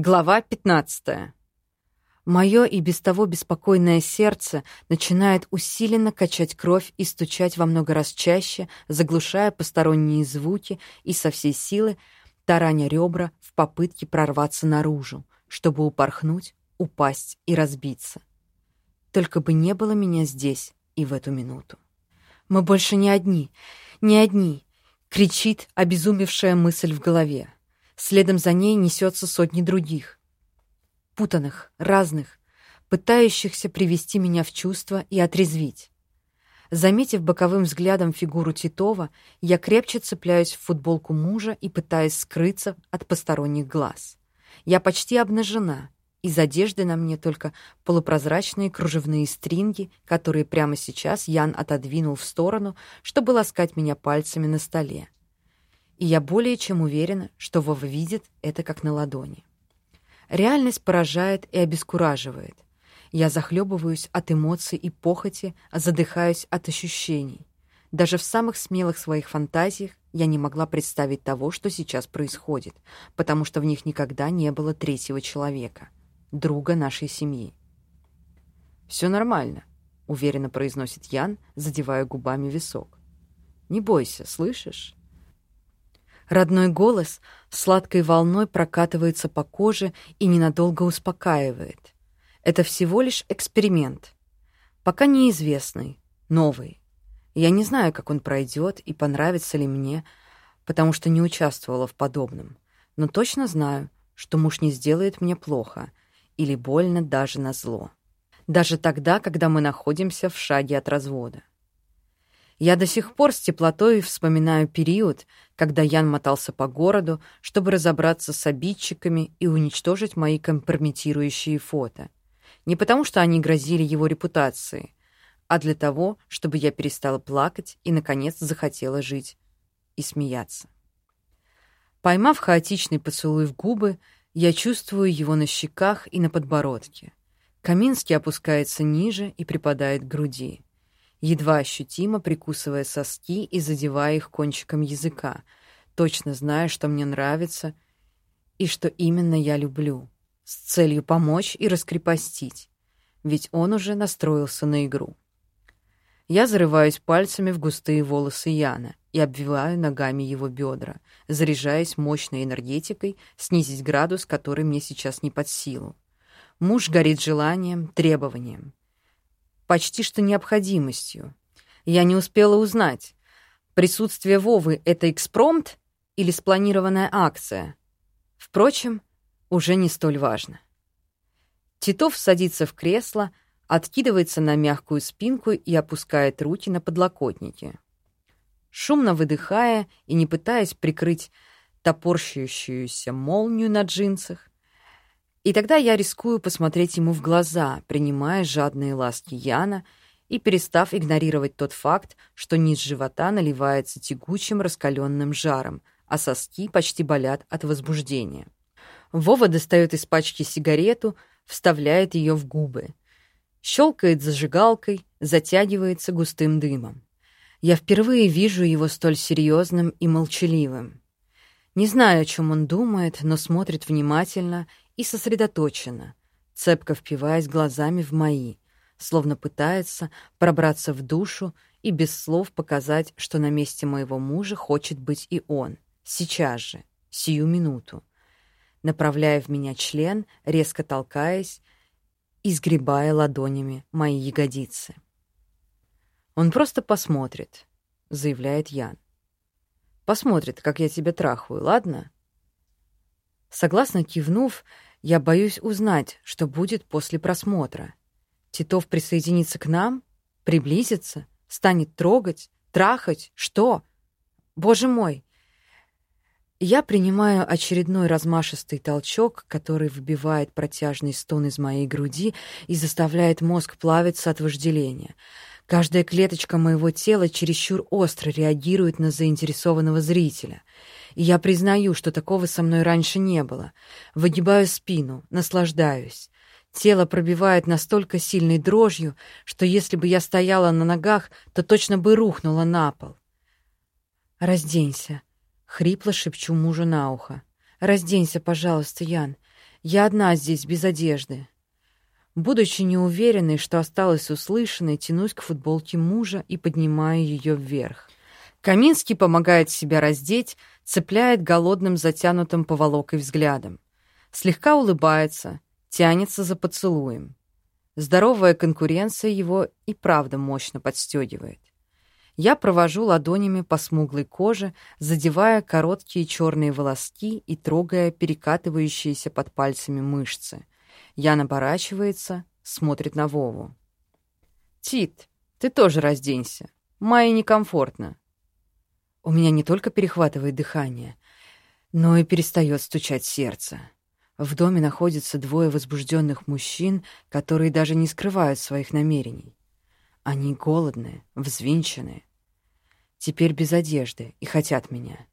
Глава 15. Мое и без того беспокойное сердце начинает усиленно качать кровь и стучать во много раз чаще, заглушая посторонние звуки и со всей силы тараня ребра в попытке прорваться наружу, чтобы упорхнуть, упасть и разбиться. Только бы не было меня здесь и в эту минуту. «Мы больше не одни, не одни!» — кричит обезумевшая мысль в голове. Следом за ней несется сотни других. Путанных, разных, пытающихся привести меня в чувство и отрезвить. Заметив боковым взглядом фигуру Титова, я крепче цепляюсь в футболку мужа и пытаюсь скрыться от посторонних глаз. Я почти обнажена. Из одежды на мне только полупрозрачные кружевные стринги, которые прямо сейчас Ян отодвинул в сторону, чтобы ласкать меня пальцами на столе и я более чем уверена, что Вова видит это как на ладони. Реальность поражает и обескураживает. Я захлебываюсь от эмоций и похоти, задыхаюсь от ощущений. Даже в самых смелых своих фантазиях я не могла представить того, что сейчас происходит, потому что в них никогда не было третьего человека, друга нашей семьи. «Все нормально», — уверенно произносит Ян, задевая губами висок. «Не бойся, слышишь? Родной голос сладкой волной прокатывается по коже и ненадолго успокаивает. Это всего лишь эксперимент. Пока неизвестный, новый. Я не знаю, как он пройдет и понравится ли мне, потому что не участвовала в подобном. Но точно знаю, что муж не сделает мне плохо или больно даже на зло. Даже тогда, когда мы находимся в шаге от развода. Я до сих пор с теплотой вспоминаю период, когда Ян мотался по городу, чтобы разобраться с обидчиками и уничтожить мои компрометирующие фото. Не потому, что они грозили его репутации, а для того, чтобы я перестала плакать и, наконец, захотела жить и смеяться. Поймав хаотичный поцелуй в губы, я чувствую его на щеках и на подбородке. Каминский опускается ниже и припадает к груди едва ощутимо прикусывая соски и задевая их кончиком языка, точно зная, что мне нравится и что именно я люблю, с целью помочь и раскрепостить, ведь он уже настроился на игру. Я зарываюсь пальцами в густые волосы Яна и обвиваю ногами его бедра, заряжаясь мощной энергетикой, снизить градус, который мне сейчас не под силу. Муж горит желанием, требованием почти что необходимостью. Я не успела узнать, присутствие Вовы — это экспромт или спланированная акция. Впрочем, уже не столь важно. Титов садится в кресло, откидывается на мягкую спинку и опускает руки на подлокотники. Шумно выдыхая и не пытаясь прикрыть топорщающуюся молнию на джинсах, и тогда я рискую посмотреть ему в глаза, принимая жадные ласки Яна и перестав игнорировать тот факт, что низ живота наливается тягучим раскаленным жаром, а соски почти болят от возбуждения. Вова достает из пачки сигарету, вставляет ее в губы. Щелкает зажигалкой, затягивается густым дымом. Я впервые вижу его столь серьезным и молчаливым. Не знаю, о чем он думает, но смотрит внимательно и сосредоточенно, цепко впиваясь глазами в мои, словно пытается пробраться в душу и без слов показать, что на месте моего мужа хочет быть и он, сейчас же, сию минуту, направляя в меня член, резко толкаясь и сгребая ладонями мои ягодицы. «Он просто посмотрит», — заявляет Ян. «Посмотрит, как я тебя трахаю, ладно?» Согласно кивнув, я боюсь узнать, что будет после просмотра. Титов присоединится к нам? Приблизится? Станет трогать? Трахать? Что? Боже мой! Я принимаю очередной размашистый толчок, который выбивает протяжный стон из моей груди и заставляет мозг плавиться от вожделения. Каждая клеточка моего тела чересчур остро реагирует на заинтересованного зрителя — я признаю, что такого со мной раньше не было. Выгибаю спину, наслаждаюсь. Тело пробивает настолько сильной дрожью, что если бы я стояла на ногах, то точно бы рухнула на пол. «Разденься», — хрипло шепчу мужу на ухо. «Разденься, пожалуйста, Ян. Я одна здесь, без одежды. Будучи неуверенной, что осталось услышанной, тянусь к футболке мужа и поднимаю ее вверх. Каминский помогает себя раздеть, цепляет голодным затянутым поволокой взглядом. Слегка улыбается, тянется за поцелуем. Здоровая конкуренция его и правда мощно подстегивает. Я провожу ладонями по смуглой коже, задевая короткие черные волоски и трогая перекатывающиеся под пальцами мышцы. Ян оборачивается, смотрит на Вову. «Тит, ты тоже разденься. Майе некомфортно». У меня не только перехватывает дыхание, но и перестает стучать сердце. В доме находятся двое возбужденных мужчин, которые даже не скрывают своих намерений. Они голодные, взвинченные. Теперь без одежды и хотят меня.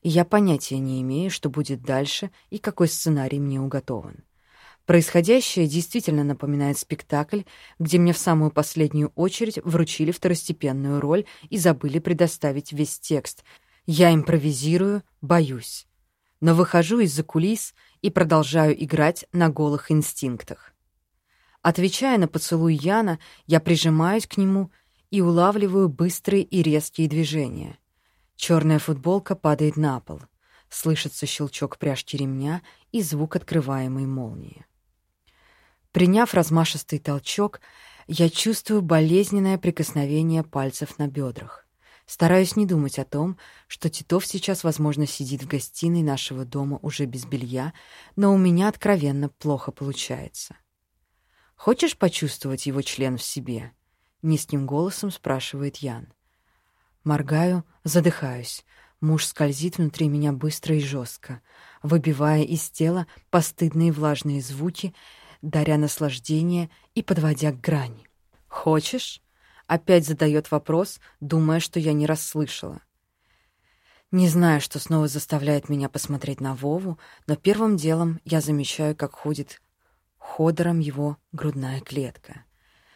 И я понятия не имею, что будет дальше и какой сценарий мне уготован. Происходящее действительно напоминает спектакль, где мне в самую последнюю очередь вручили второстепенную роль и забыли предоставить весь текст. Я импровизирую, боюсь. Но выхожу из-за кулис и продолжаю играть на голых инстинктах. Отвечая на поцелуй Яна, я прижимаюсь к нему и улавливаю быстрые и резкие движения. Черная футболка падает на пол. Слышится щелчок пряжки ремня и звук открываемой молнии. Приняв размашистый толчок, я чувствую болезненное прикосновение пальцев на бедрах. Стараюсь не думать о том, что Титов сейчас, возможно, сидит в гостиной нашего дома уже без белья, но у меня откровенно плохо получается. «Хочешь почувствовать его член в себе?» — низким голосом спрашивает Ян. Моргаю, задыхаюсь. Муж скользит внутри меня быстро и жестко, выбивая из тела постыдные влажные звуки — даря наслаждение и подводя к грани. «Хочешь?» — опять задает вопрос, думая, что я не расслышала. Не знаю, что снова заставляет меня посмотреть на Вову, но первым делом я замечаю, как ходит ходором его грудная клетка.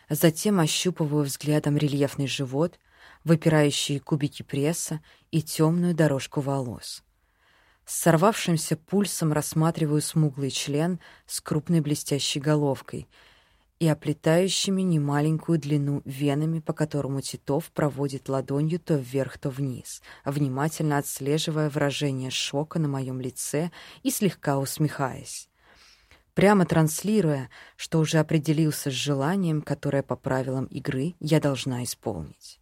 Затем ощупываю взглядом рельефный живот, выпирающие кубики пресса и темную дорожку волос. С сорвавшимся пульсом рассматриваю смуглый член с крупной блестящей головкой и оплетающими немаленькую длину венами, по которому Титов проводит ладонью то вверх, то вниз, внимательно отслеживая выражение шока на моем лице и слегка усмехаясь. Прямо транслируя, что уже определился с желанием, которое по правилам игры я должна исполнить.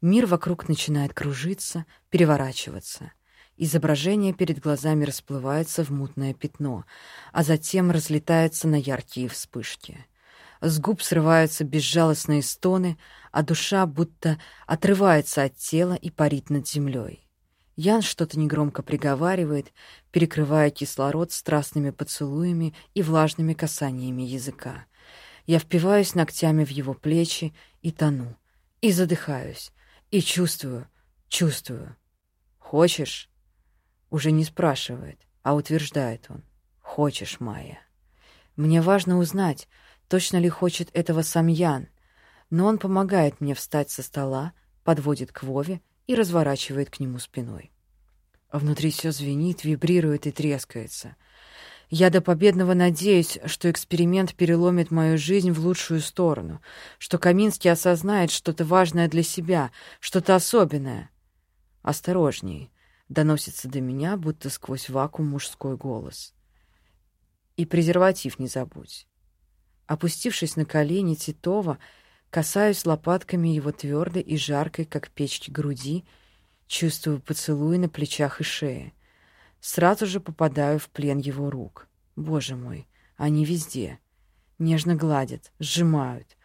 Мир вокруг начинает кружиться, переворачиваться — Изображение перед глазами расплывается в мутное пятно, а затем разлетается на яркие вспышки. С губ срываются безжалостные стоны, а душа будто отрывается от тела и парит над землей. Ян что-то негромко приговаривает, перекрывая кислород страстными поцелуями и влажными касаниями языка. Я впиваюсь ногтями в его плечи и тону, и задыхаюсь, и чувствую, чувствую. «Хочешь?» Уже не спрашивает, а утверждает он. «Хочешь, Майя?» Мне важно узнать, точно ли хочет этого сам Ян, но он помогает мне встать со стола, подводит к Вове и разворачивает к нему спиной. А внутри все звенит, вибрирует и трескается. Я до победного надеюсь, что эксперимент переломит мою жизнь в лучшую сторону, что Каминский осознает что-то важное для себя, что-то особенное. Осторожней доносится до меня, будто сквозь вакуум мужской голос. И презерватив не забудь. Опустившись на колени Титова, касаюсь лопатками его твердой и жаркой, как печки, груди, чувствую поцелуи на плечах и шее. Сразу же попадаю в плен его рук. Боже мой, они везде. Нежно гладят, сжимают.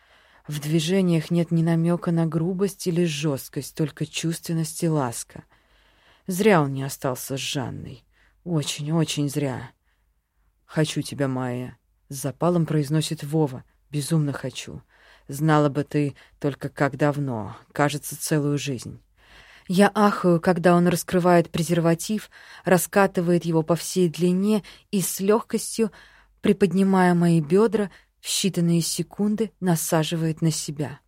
В движениях нет ни намека на грубость или жесткость, только чувственность и ласка — Зря он не остался с Жанной. Очень-очень зря. «Хочу тебя, Майя», — с запалом произносит Вова. «Безумно хочу. Знала бы ты только как давно. Кажется, целую жизнь». Я ахаю, когда он раскрывает презерватив, раскатывает его по всей длине и с легкостью, приподнимая мои бедра, в считанные секунды насаживает на себя.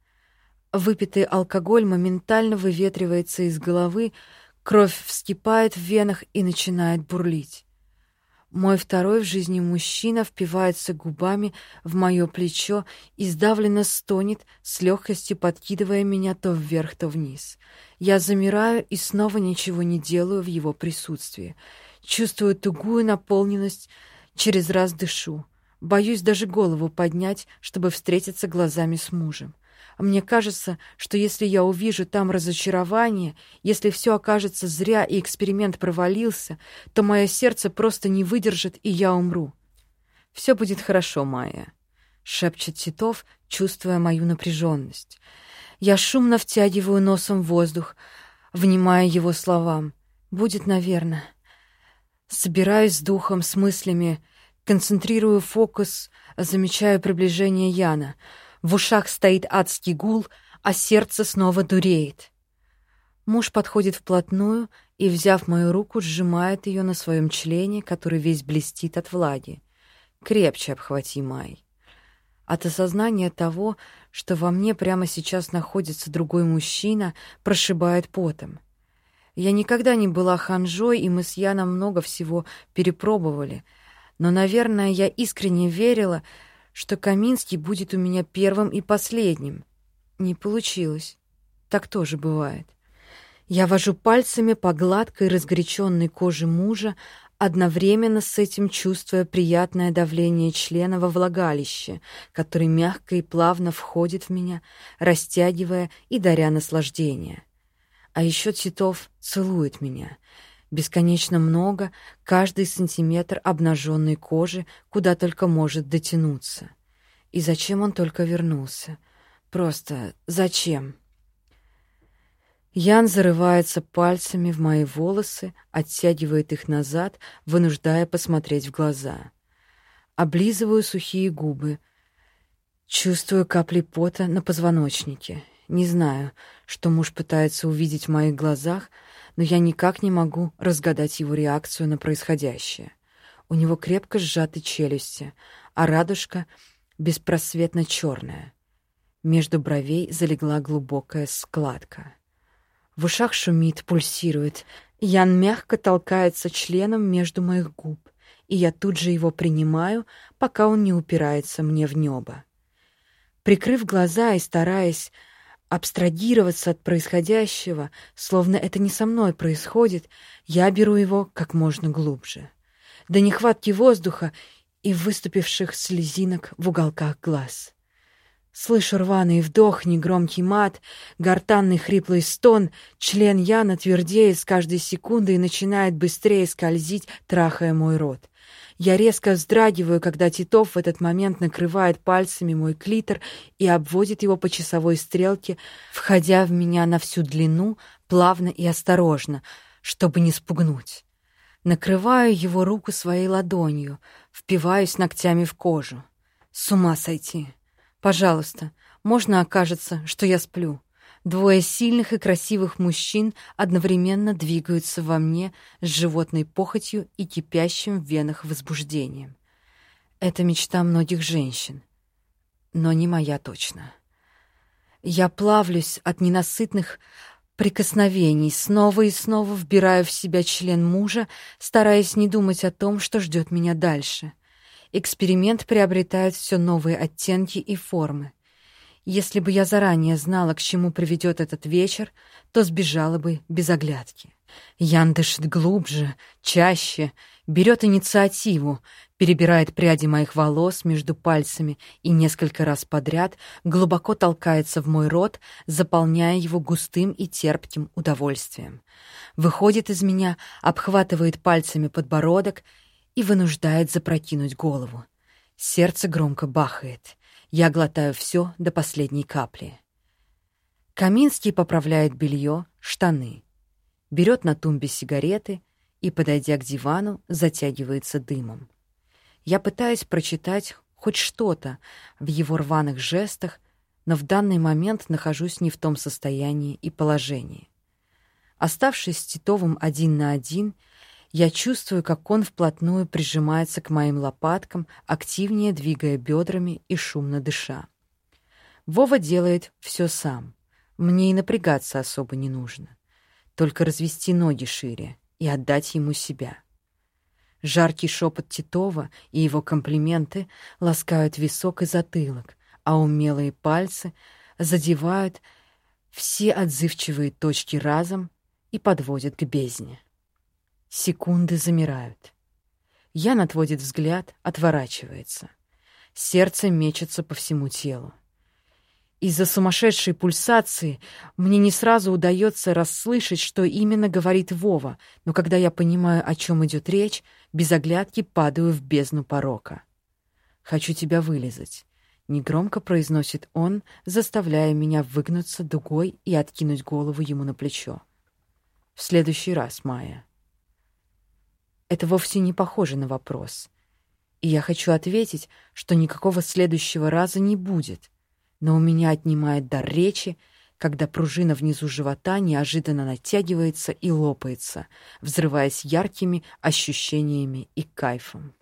Выпитый алкоголь моментально выветривается из головы, Кровь вскипает в венах и начинает бурлить. Мой второй в жизни мужчина впивается губами в мое плечо и сдавленно стонет, с легкостью подкидывая меня то вверх, то вниз. Я замираю и снова ничего не делаю в его присутствии. Чувствую тугую наполненность, через раз дышу. Боюсь даже голову поднять, чтобы встретиться глазами с мужем. Мне кажется, что если я увижу там разочарование, если все окажется зря и эксперимент провалился, то мое сердце просто не выдержит, и я умру. «Все будет хорошо, Майя», — шепчет Титов, чувствуя мою напряженность. Я шумно втягиваю носом воздух, внимая его словам. «Будет, наверное». Собираюсь с духом, с мыслями, концентрирую фокус, замечаю приближение Яна — в ушах стоит адский гул, а сердце снова дуреет. Муж подходит вплотную и, взяв мою руку, сжимает ее на своем члене, который весь блестит от влаги. Крепче обхвати, Май. От осознания того, что во мне прямо сейчас находится другой мужчина, прошибает потом. Я никогда не была ханжой, и мы с Яном много всего перепробовали. Но, наверное, я искренне верила, что Каминский будет у меня первым и последним. Не получилось. Так тоже бывает. Я вожу пальцами по гладкой разгоряченной коже мужа, одновременно с этим чувствуя приятное давление члена во влагалище, который мягко и плавно входит в меня, растягивая и даря наслаждение. А еще Титов целует меня — Бесконечно много, каждый сантиметр обнаженной кожи, куда только может дотянуться. И зачем он только вернулся? Просто зачем? Ян зарывается пальцами в мои волосы, оттягивает их назад, вынуждая посмотреть в глаза. Облизываю сухие губы. Чувствую капли пота на позвоночнике. Не знаю, что муж пытается увидеть в моих глазах, но я никак не могу разгадать его реакцию на происходящее. У него крепко сжаты челюсти, а радужка беспросветно черная. Между бровей залегла глубокая складка. В ушах шумит, пульсирует. Ян мягко толкается членом между моих губ, и я тут же его принимаю, пока он не упирается мне в небо. Прикрыв глаза и стараясь абстрагироваться от происходящего, словно это не со мной происходит, я беру его как можно глубже. До нехватки воздуха и выступивших слезинок в уголках глаз. Слышу рваный вдох, негромкий мат, гортанный хриплый стон, член Яна твердеет с каждой секундой и начинает быстрее скользить, трахая мой рот. Я резко вздрагиваю, когда Титов в этот момент накрывает пальцами мой клитор и обводит его по часовой стрелке, входя в меня на всю длину, плавно и осторожно, чтобы не спугнуть. Накрываю его руку своей ладонью, впиваюсь ногтями в кожу. С ума сойти. Пожалуйста, можно окажется, что я сплю. Двое сильных и красивых мужчин одновременно двигаются во мне с животной похотью и кипящим в венах возбуждением. Это мечта многих женщин, но не моя точно. Я плавлюсь от ненасытных прикосновений, снова и снова вбираю в себя член мужа, стараясь не думать о том, что ждет меня дальше. Эксперимент приобретает все новые оттенки и формы. Если бы я заранее знала, к чему приведет этот вечер, то сбежала бы без оглядки. Ян дышит глубже, чаще, берет инициативу, перебирает пряди моих волос между пальцами и несколько раз подряд глубоко толкается в мой рот, заполняя его густым и терпким удовольствием. Выходит из меня, обхватывает пальцами подбородок и вынуждает запрокинуть голову. Сердце громко бахает. Я глотаю все до последней капли. Каминский поправляет белье, штаны. Берет на тумбе сигареты и, подойдя к дивану, затягивается дымом. Я пытаюсь прочитать хоть что-то в его рваных жестах, но в данный момент нахожусь не в том состоянии и положении. Оставшись с Титовым один на один, я чувствую, как он вплотную прижимается к моим лопаткам, активнее двигая бедрами и шумно дыша. Вова делает все сам. Мне и напрягаться особо не нужно. Только развести ноги шире и отдать ему себя. Жаркий шепот Титова и его комплименты ласкают висок и затылок, а умелые пальцы задевают все отзывчивые точки разом и подводят к бездне. Секунды замирают. Ян отводит взгляд, отворачивается. Сердце мечется по всему телу. Из-за сумасшедшей пульсации мне не сразу удается расслышать, что именно говорит Вова, но когда я понимаю, о чем идет речь, без оглядки падаю в бездну порока. «Хочу тебя вылезать», — негромко произносит он, заставляя меня выгнуться дугой и откинуть голову ему на плечо. «В следующий раз, Майя». Это вовсе не похоже на вопрос. И я хочу ответить, что никакого следующего раза не будет — но у меня отнимает дар речи, когда пружина внизу живота неожиданно натягивается и лопается, взрываясь яркими ощущениями и кайфом.